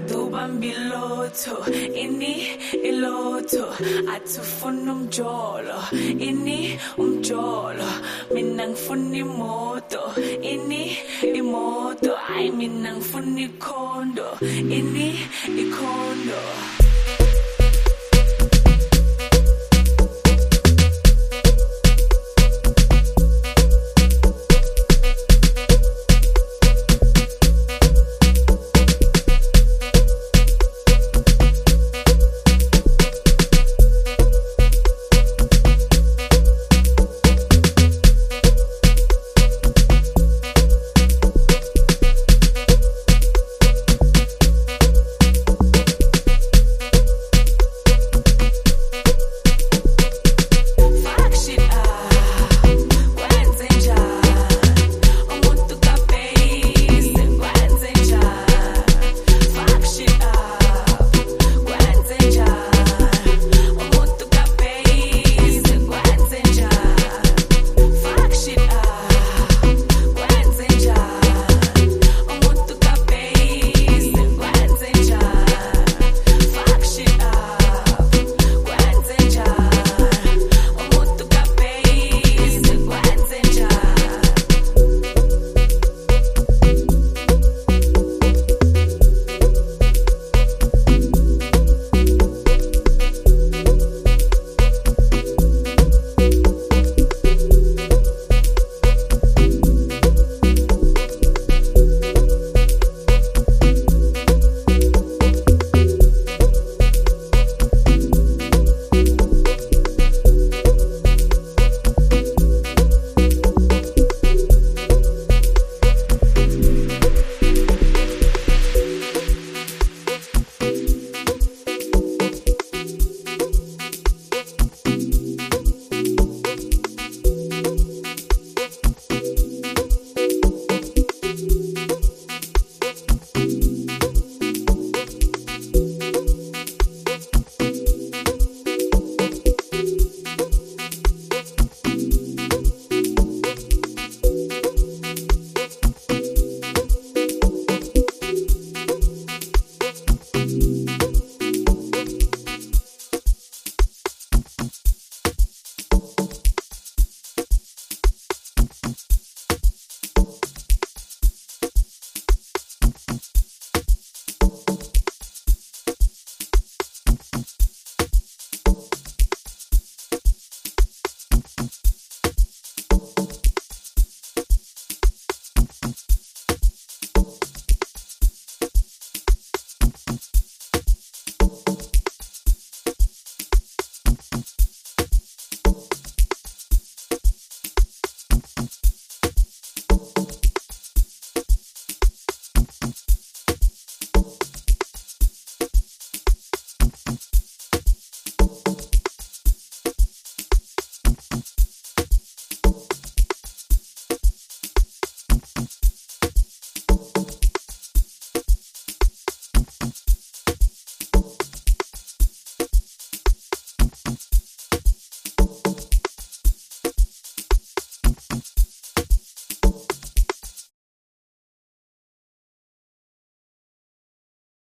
Adobamba iloto ini iloto athufuna umjolo ini umjolo mina ngifuna imoto ini imoto ayi mina ngifuna ikhondo ini ikhondo.